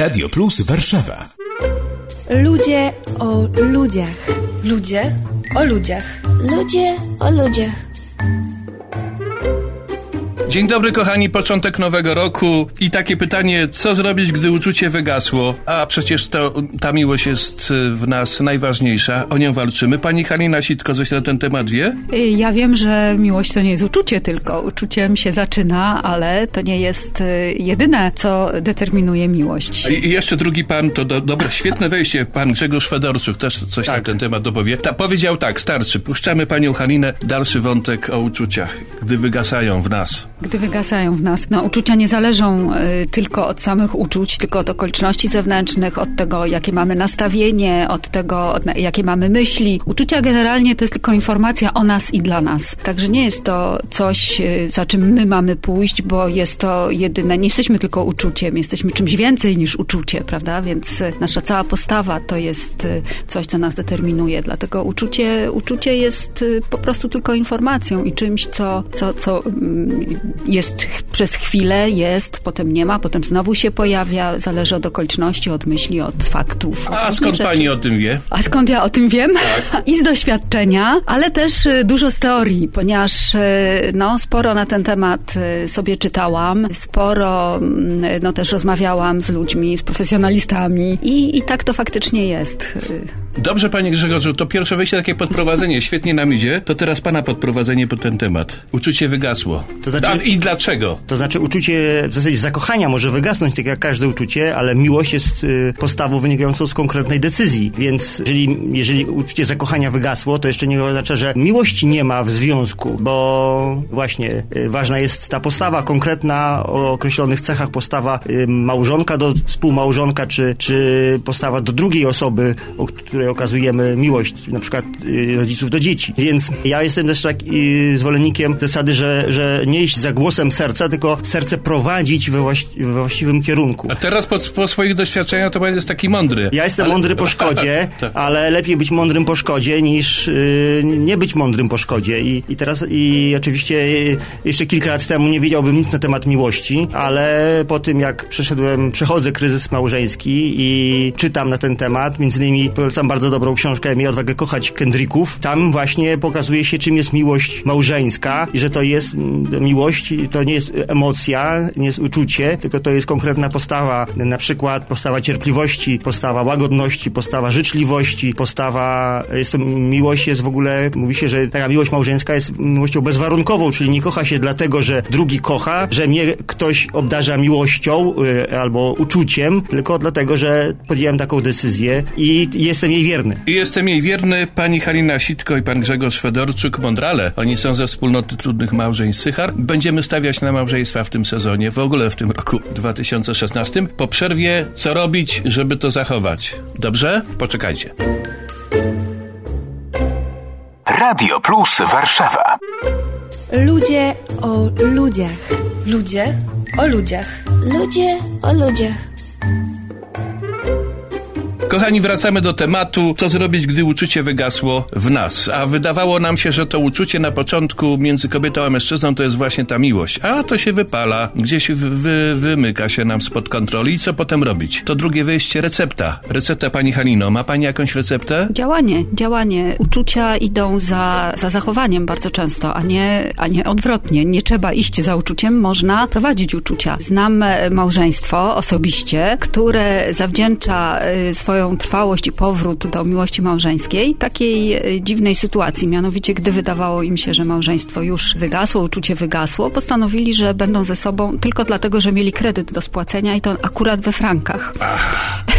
Radio Plus Warszawa. Ludzie o ludziach. Ludzie o ludziach. Ludzie o ludziach. Dzień dobry, kochani, początek nowego roku i takie pytanie, co zrobić, gdy uczucie wygasło? A przecież to, ta miłość jest y, w nas najważniejsza, o nią walczymy. Pani Halina Sitko coś na ten temat wie? Ja wiem, że miłość to nie jest uczucie tylko. Uczuciem się zaczyna, ale to nie jest y, jedyne, co determinuje miłość. I i jeszcze drugi pan, to do, dobre, świetne wejście, pan Grzegorz Fedorczuk też coś na Tak. ten temat dopowie. Ta, powiedział tak, starczy, puszczamy panią Halinę, dalszy wątek o uczuciach, gdy wygasają w nas. Gdy wygasają w nas. No, uczucia nie zależą y, tylko od samych uczuć, tylko od okoliczności zewnętrznych, od tego, jakie mamy nastawienie, od tego, od, jakie mamy myśli. Uczucia generalnie to jest tylko informacja o nas i dla nas. Także nie jest to coś, y, za czym my mamy pójść, bo jest to jedyne. Nie jesteśmy tylko uczuciem, jesteśmy czymś więcej niż uczucie, prawda? Więc y, nasza cała postawa to jest y, coś, co nas determinuje. Dlatego uczucie, uczucie jest y, po prostu tylko informacją i czymś, co, co, co mm, jest przez chwilę, jest, potem nie ma, potem znowu się pojawia, zależy od okoliczności, od myśli, od faktów. od A skąd rzeczy. pani o tym wie? A skąd ja o tym wiem? Tak. I z doświadczenia, ale też y, dużo z teorii, ponieważ y, no, sporo na ten temat y, sobie czytałam, sporo mm, no, też rozmawiałam z ludźmi, z profesjonalistami i, i tak to faktycznie jest. Dobrze, panie Grzegorzu, to pierwsze wejście, takie podprowadzenie, świetnie nam idzie. To teraz pana podprowadzenie po ten temat. Uczucie wygasło. To znaczy- A, I dlaczego? To znaczy uczucie w zasadzie zakochania może wygasnąć, tak jak każde uczucie, ale miłość jest y, postawą wynikającą z konkretnej decyzji. Więc jeżeli, jeżeli uczucie zakochania wygasło, to jeszcze nie oznacza, że miłości nie ma w związku, bo właśnie y, ważna jest ta postawa konkretna o określonych cechach, postawa y, małżonka do współmałżonka, czy, czy postawa do drugiej osoby, o której okazujemy miłość, na przykład y, rodziców do dzieci. Więc ja jestem też tak y, zwolennikiem zasady, że, że nie iść za głosem serca, tylko serce prowadzić we, właści- we właściwym kierunku. A teraz po, po swoich doświadczeniach to jest taki mądry. Ja jestem Ale- mądry po szkodzie, Tak. ale lepiej być mądrym po szkodzie niż y, nie być mądrym po szkodzie. I, i teraz, i oczywiście y, jeszcze kilka lat temu nie wiedziałbym nic na temat miłości, ale po tym jak przeszedłem, przechodzę kryzys małżeński i czytam na ten temat, między innymi polecam bardzo dobrą książkę Miej odwagę kochać Kendricków. Tam właśnie pokazuje się, czym jest miłość małżeńska i że to jest mm, miłość, to nie jest emocja, nie jest uczucie, tylko to jest konkretna postawa, na przykład postawa cierpliwości, postawa łagodności, postawa życzliwości, postawa, jest to miłość jest w ogóle, mówi się, że taka miłość małżeńska jest miłością bezwarunkową, czyli nie kocha się dlatego, że drugi kocha, że mnie ktoś obdarza miłością y, albo uczuciem, tylko dlatego, że podjąłem taką decyzję i jestem jej wierny. I jestem jej wierny, pani Halina Sitko i pan Grzegorz Fedorczuk, mądrale. Oni są ze wspólnoty trudnych małżeństw Sychar. Będziemy stawiać na małżeństwa w tym sezonie, w ogóle w tym roku 2016. Po przerwie, co robić, żeby to zachować? Dobrze? Poczekajcie. Radio Plus Warszawa. Ludzie o ludziach. Ludzie o ludziach. Ludzie o ludziach. Kochani, wracamy do tematu, co zrobić, gdy uczucie wygasło w nas. A wydawało nam się, że to uczucie na początku między kobietą a mężczyzną to jest właśnie ta miłość. A to się wypala, gdzieś wy, wy, wymyka się nam spod kontroli. I co potem robić? To drugie wyjście, recepta. Recepta pani Halino. Ma pani jakąś receptę? Działanie, działanie. Uczucia idą za, za zachowaniem bardzo często, a nie, a nie odwrotnie. Nie trzeba iść za uczuciem, można prowadzić uczucia. Znam e, małżeństwo osobiście, które zawdzięcza e, swoją trwałość i powrót do miłości małżeńskiej takiej e, dziwnej sytuacji. Mianowicie, gdy wydawało im się, że małżeństwo już wygasło, uczucie wygasło, postanowili, że będą ze sobą tylko dlatego, że mieli kredyt do spłacenia i to akurat we frankach.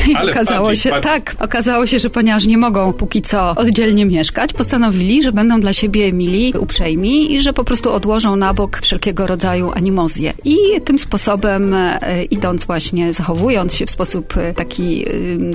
ale okazało wpadli, się, wpadli. tak, okazało się, że ponieważ nie mogą póki co oddzielnie mieszkać, postanowili, że będą dla siebie mili, uprzejmi i że po prostu odłożą na bok wszelkiego rodzaju animozje. I tym sposobem, e, idąc właśnie, zachowując się w sposób e, taki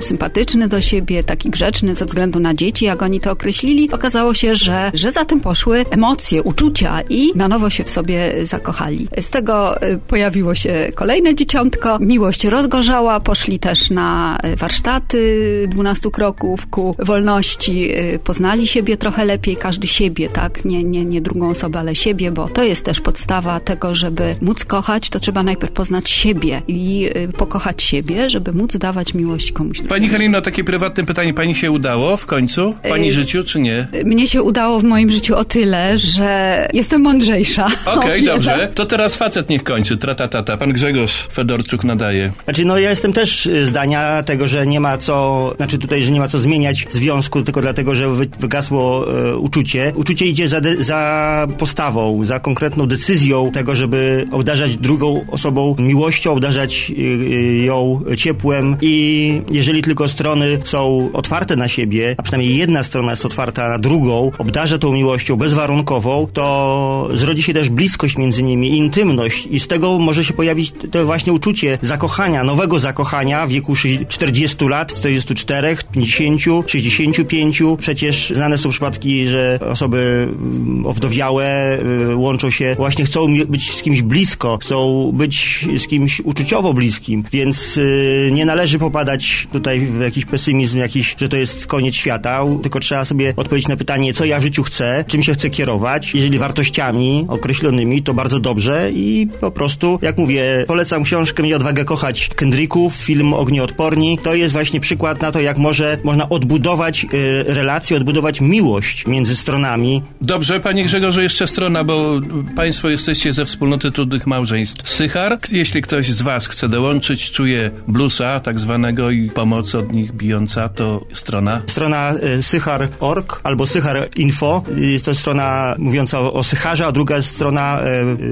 sympatyczny do siebie, taki grzeczny ze względu na dzieci, jak oni to określili, okazało się, że, że za tym poszły emocje, uczucia i na nowo się w sobie zakochali. Z tego e, pojawiło się kolejne dzieciątko, miłość rozgorzała, poszli też na na y, warsztaty 12 kroków ku wolności, y, poznali siebie trochę lepiej, każdy siebie, tak? Nie, nie, nie drugą osobę, ale siebie, bo to jest też podstawa tego, żeby móc kochać, to trzeba najpierw poznać siebie i y, pokochać siebie, żeby móc dawać miłość komuś drugiemu. Pani Halino, takie prywatne pytanie. Pani się udało w końcu? W Pani życiu, czy nie? Mnie się udało w moim życiu o tyle, że jestem mądrzejsza. Okej, O wiele. dobrze. To teraz facet niech kończy. Tratatata. Pan Grzegorz Fedorczuk nadaje. Znaczy, no ja jestem też zdania tego, że nie ma co, znaczy tutaj, że nie ma co zmieniać związku, tylko dlatego, że wy, wygasło e, uczucie. Uczucie idzie za, de, za postawą, za konkretną decyzją tego, żeby obdarzać drugą osobą miłością, obdarzać y, ją ciepłem i jeżeli tylko strony są otwarte na siebie, a przynajmniej jedna strona jest otwarta na drugą, obdarza tą miłością bezwarunkową, to zrodzi się też bliskość między nimi, intymność i z tego może się pojawić to właśnie uczucie zakochania, nowego zakochania w wieku 40 lat, 44, 50, 65. Przecież znane są przypadki, że osoby mm, owdowiałe y, łączą się, właśnie chcą być z kimś blisko, chcą być z kimś uczuciowo bliskim, więc y, nie należy popadać tutaj w jakiś pesymizm, jakiś, że to jest koniec świata, tylko trzeba sobie odpowiedzieć na pytanie, co ja w życiu chcę, czym się chcę kierować. Jeżeli wartościami określonymi, to bardzo dobrze i po prostu, jak mówię, polecam książkę Miej odwagę kochać Kendricków, film Ognioodporni. To jest właśnie przykład na to, jak może można odbudować y, relacje, odbudować miłość między stronami. Dobrze, panie Grzegorze, jeszcze strona, bo państwo jesteście ze wspólnoty trudnych małżeństw. Sychar, jeśli ktoś z was chce dołączyć, czuje bluesa tak zwanego i pomoc od nich bijąca, to strona. Strona y, sychar.org albo sychar info. Jest to strona mówiąca o, o sycharze, a druga strona y,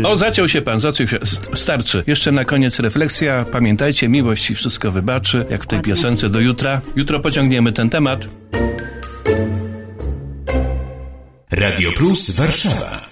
y, O, zaciął się pan, zaciął się. Starczy. Jeszcze na koniec refleksja. Pamiętajcie, miłość ci wszystko wybaczy, jak w tej piosence do jutra. Jutro pociągniemy ten temat. Radio Plus Warszawa.